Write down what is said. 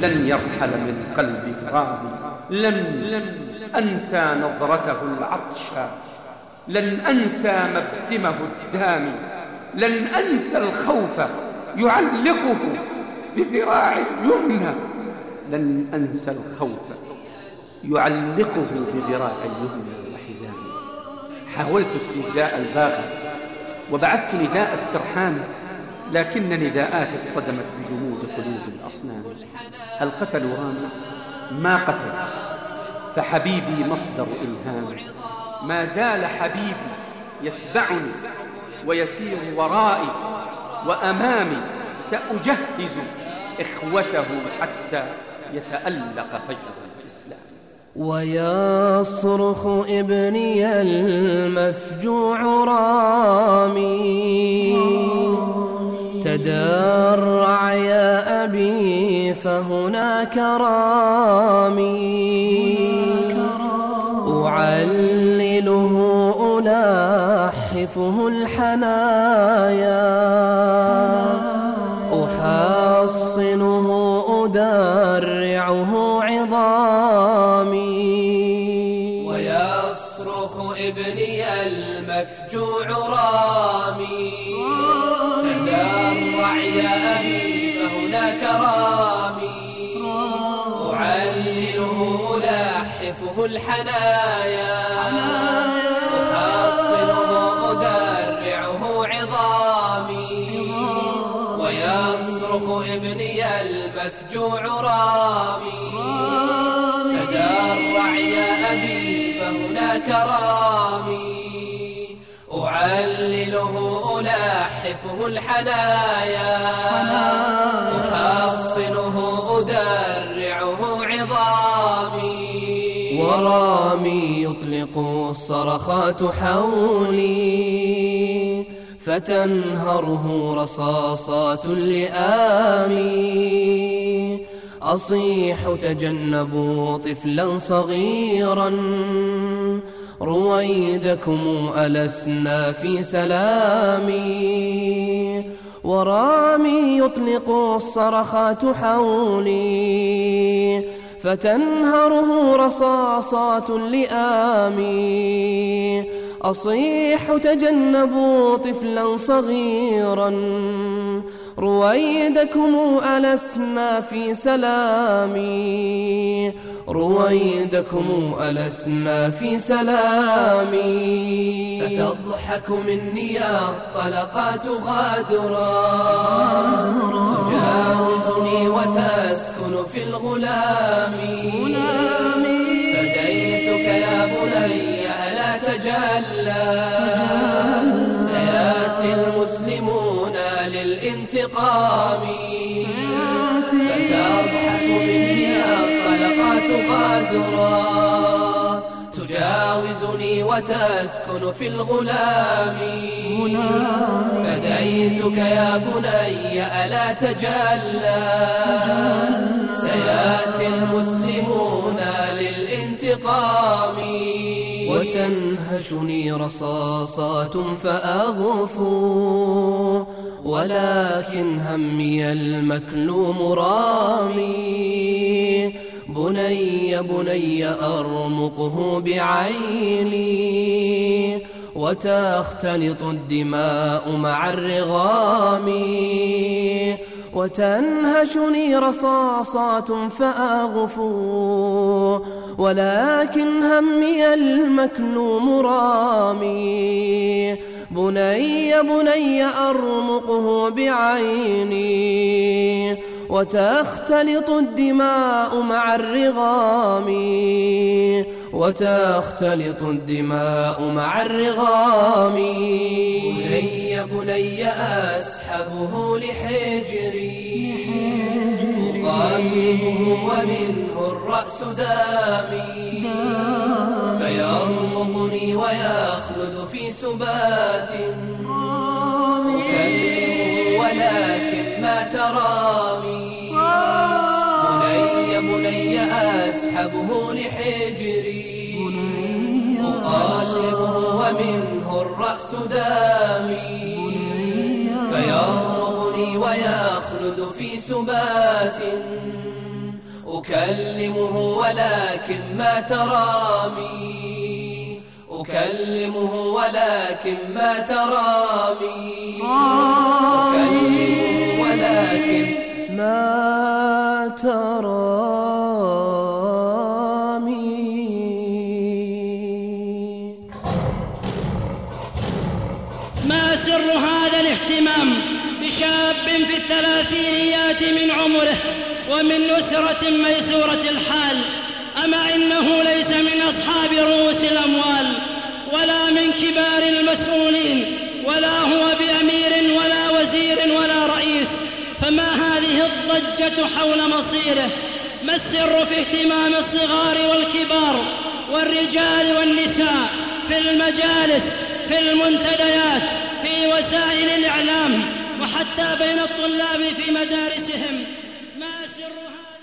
لن يرحل من قلبي غابي لن لن أنسى نظرته العطشة لن أنسى مبسمه الدامي لن أنسى الخوف يعلقه بذراع اليمنى. لن أنسى الخوف يعلقه بذراع اليمنى وحزامه حاولت استهداء الباغي وبعثت نداء استرحام. لكن نداءات اصطدمت بجمود قلوب الأصنام. هل قتلوا رامي؟ ما قتل فحبيبي مصدر إلهام. ما زال حبيبي يتبعني ويسير ورائي وأمامي سأجهز إخوته حتى يتألق فجر الإسلام. ويصرخ ابني المفجوع رامي. تدرع يا أبي فهناك رامي. أعلله ألاحفه الحنايا. أحصنه أدرعه ويصرخ ابني المفجوع رامي. تدرع يا أبي فهناك رامي. أعلله ألاحفه الحنايا. ابني المفجوع رامي. تدرع يا أبي فهناك رامي. أعلله ألاحفه الحنايا. أحصنه أدرعه عظامي. ورامي. يطلق الصرخات حولي. فتنهره رصاصات اللئام. أصيح تجنبوا طفلا صغيرا. رويدكم ألسنا في سلامي ورامي يطلق الصرخات حولي. فتنهره رصاصات اللئام. أصيح تجنبوا طفلا صغيرا رويدكم ألسنا في سلامي. رويدكم ألسنا في سلامي. فتضحك مني الطلقات غادرا. تجاوزني وتسكن في الغلام. فديتك يا بني. تجلى سيأتي المسلمون للانتقام. فتضحك مني الطلقات غادرا تجاوزني وتسكن في الغلام. فدعيتك يا بني ألا تجلى. سيأتي المسلمون للانتقام. وتنهشني رصاصات فأغفو ولكن همي المكلوم رامي. بني بني أرمقه بعيني وتختلط الدماء مع الرغام وتنهشني رصاصات فأغفو ولكن همي المكلوم رامي. بني بني أرمقه بعيني وتختلط الدماء مع الرغام وتختلط الدماء مع الرغام. بني بني أسحبه لحجري. أقلبه ومنه الرأس دامي. فيرمضني ويخلد في سبات. أكلمه ولكن ما ترامي بني بني أسحبه لحجري. أقلبه ومنه الرأس دامي. فيرمغني ويخلد في سبات. أكلمه ولكن ما ترامي. أكلمه ولكن ما ترامي. أكلمه ولكن ما ترامي. ما سر هذا الاهتمام بشاب في الثلاثينيات من عمره ومن أسرة ميسورة الحال أما إنه ليس من أصحاب رؤوس الأموال ولا من كبار المسؤولين ولا هو بأمير ولا وزير ولا رئيس؟ فما هذه الضجة حول مصيره؟ ما السر في اهتمام الصغار والكبار والرجال والنساء في المجالس في المنتديات في وسائل الإعلام وحتى بين الطلاب في مدارسهم. ما سرها؟